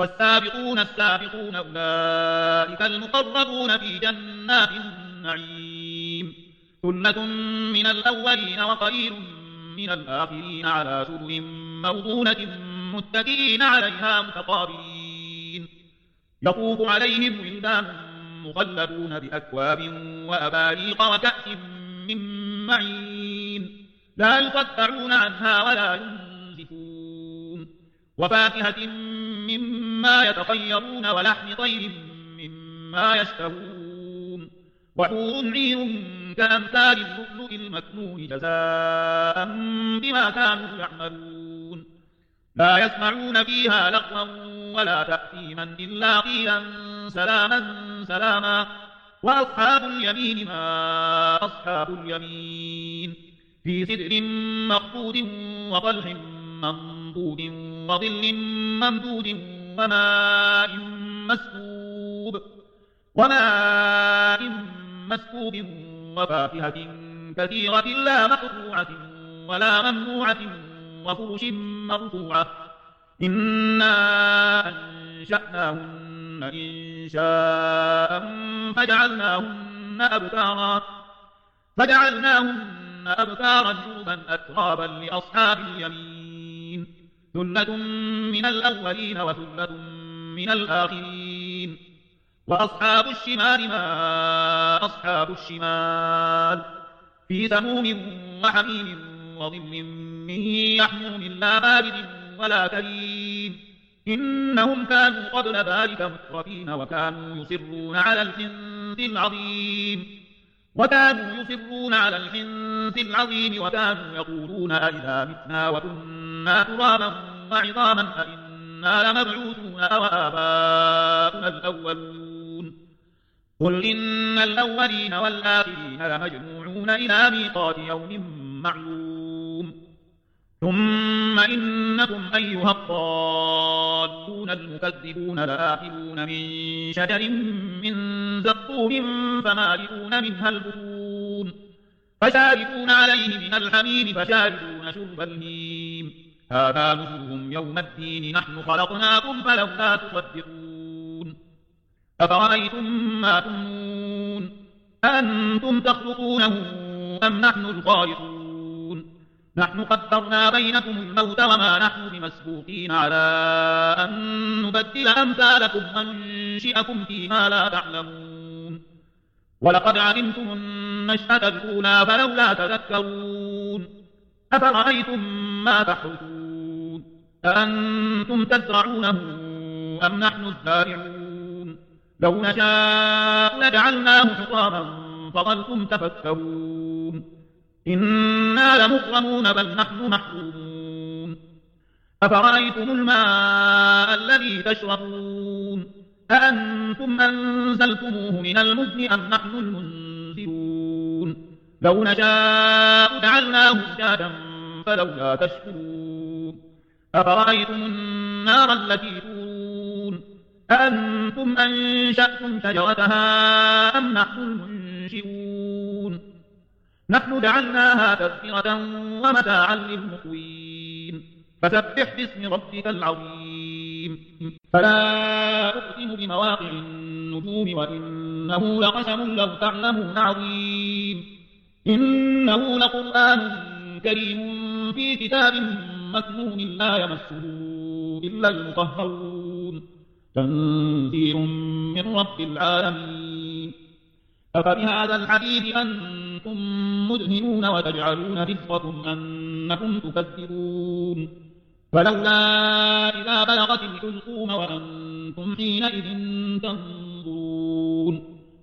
والسابقون السابقون أولئك المقربون في جنات النعيم. ثلة من الأولين وقليل من الآخرين على سرر موضونة متكئين عليها متقابلين. يطوف عليهم ولدان مخلدون بأكواب وأباريق وكأس من معين. لا يصدعون عنها ولا ينزفون. وفاكهة مما يتخيرون ولحم طير مما يشتهون وحور عين كأمثال اللؤلؤ المكنون جزاء بما كانوا يعملون. لا يسمعون فيها لغوا ولا تأثيما إلا قيلا سلاما سلاما. وأصحاب اليمين ما أصحاب اليمين؟ في سدر مخفوض وطلح منضود وظل ممدود وماء مسكوب وماء مسكوب وفاكهة كثيرة لا مقطوعة ولا ممنوعة وفرش مرفوعة إنا أنشأناهن إن شاء فجعلناهن أبكارا فجعلناهن أبكارا جوبا أترابا لأصحاب اليمين ثلة من الأولين وثلة من الآخرين وأصحاب الشمال ما أصحاب الشمال في سموم وحميم وظل من يحموم لا بارد ولا كريم إنهم كانوا قبل ذلك مترفين وكانوا يصرون على الحنث العظيم وكانوا يصرون على الحنث العظيم وكانوا يقولون أئذا متنا وكنا ترابا وعظاما أئنا لمبعوثون أو آباؤنا الأولون. قل إن الأولين والآخرين لمجموعون إلى ميقات يوم معلوم. ثم إنكم أيها الضالون المكذبون لآكلون من شجر من زقوم فمالئون منها البطون. فشاربون عليه من الحميم فشاربون شرب الهيم. هذا نزلهم يوم الدين نحن خلقناكم فلولا تصدقون. أفرأيتم ما تمنون؟ أنتم تخلقونه أم نحن الخالقون؟ نحن قدرنا بينكم الموت وما نحن بمسبوقين على أن نبدل أمثالكم وننشئكم فيما لا تعلمون. ولقد علمتم النشأة الأولى فلولا تذكرون. أفرأيتم ما تحرثون أأنتم تزرعونه أم نحن الزارعون؟ لو نشاء لجعلناه حطاما فظلتم تفكرون. إنا لمغرمون بل نحن محرومون. أفرأيتم الماء الذي تشربون؟ أأنتم أنزلتموه من المزن أم نحن المنزلون لو نشاء جعلناه زجاجا فلولا تشكرون. أفرأيتم النار التي تورون؟ أأنتم أنشأتم شجرتها أم نحن المنشئون؟ نحن جعلناها تذكرة ومتاعا للمقوين. فسبح باسم ربك العظيم. فلا أقسم بمواقع النجوم وإنه لقسم لو تعلمون عظيم. إنه لقرآن كريم في كتاب مكنون لا يمسه إلا المطهرون. تنزيل من رب العالمين. أفبهذا الحديث أنتم مدهنون وتجعلون رزقكم أنكم تكذبون. فلولا إذا بلغت الحلقوم وأنتم حينئذ تنظرون.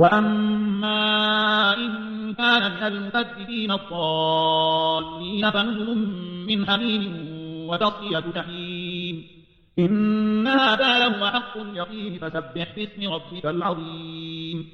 وأما إن كان من المكذبين الضالين فنزل من حميم وتصلية جحيم إن هذا لهو حق اليقين فسبح باسم ربك العظيم